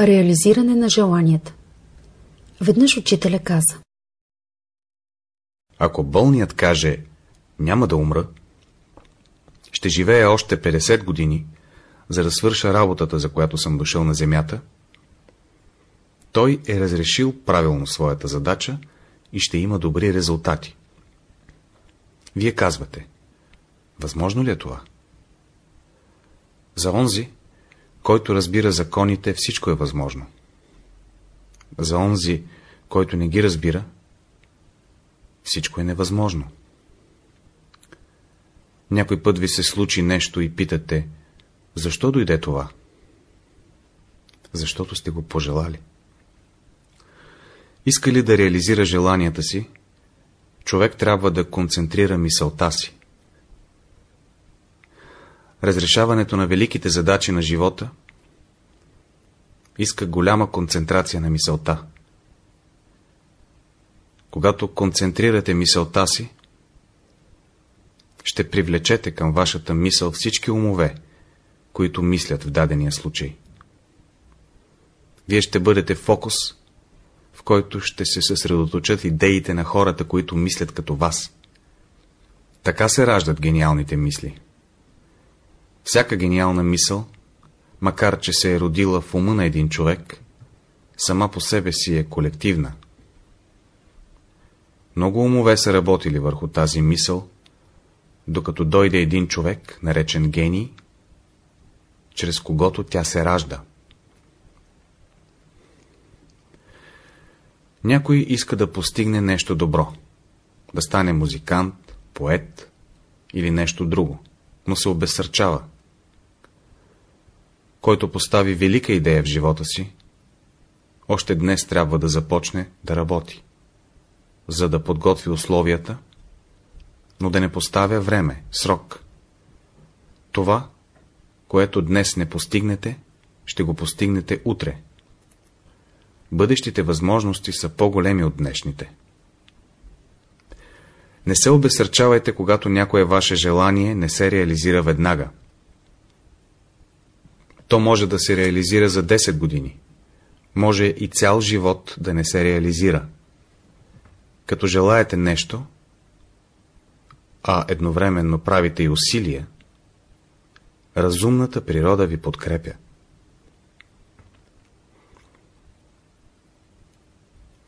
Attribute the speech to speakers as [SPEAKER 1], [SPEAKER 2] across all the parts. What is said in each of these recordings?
[SPEAKER 1] Реализиране на желанията Веднъж учителя каза.
[SPEAKER 2] Ако болният каже, няма да умра, ще живея още 50 години, за да свърша работата, за която съм дошъл на земята, той е разрешил правилно своята задача и ще има добри резултати. Вие казвате, възможно ли е това? За онзи, който разбира законите, всичко е възможно. За онзи, който не ги разбира, всичко е невъзможно. Някой път ви се случи нещо и питате, защо дойде това? Защото сте го пожелали. Иска ли да реализира желанията си, човек трябва да концентрира мисълта си. Разрешаването на великите задачи на живота иска голяма концентрация на мисълта. Когато концентрирате мисълта си, ще привлечете към вашата мисъл всички умове, които мислят в дадения случай. Вие ще бъдете фокус, в който ще се съсредоточат идеите на хората, които мислят като вас. Така се раждат гениалните мисли. Всяка гениална мисъл, макар че се е родила в ума на един човек, сама по себе си е колективна. Много умове са работили върху тази мисъл, докато дойде един човек, наречен гений, чрез когото тя се ражда. Някой иска да постигне нещо добро, да стане музикант, поет или нещо друго, но се обесърчава. Който постави велика идея в живота си, още днес трябва да започне да работи, за да подготви условията, но да не поставя време, срок. Това, което днес не постигнете, ще го постигнете утре. Бъдещите възможности са по-големи от днешните. Не се обесърчавайте, когато някое ваше желание не се реализира веднага. То може да се реализира за 10 години. Може и цял живот да не се реализира. Като желаете нещо, а едновременно правите и усилия, разумната природа ви подкрепя.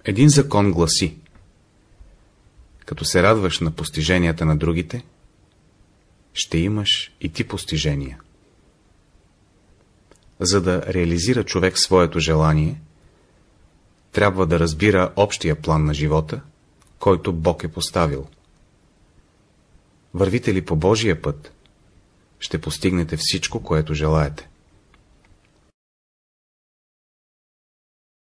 [SPEAKER 2] Един закон гласи Като се радваш на постиженията на другите, ще имаш и ти постижения. За да реализира човек своето желание, трябва да разбира общия план на живота, който Бог е поставил. Вървите ли по Божия път, ще постигнете всичко, което желаете.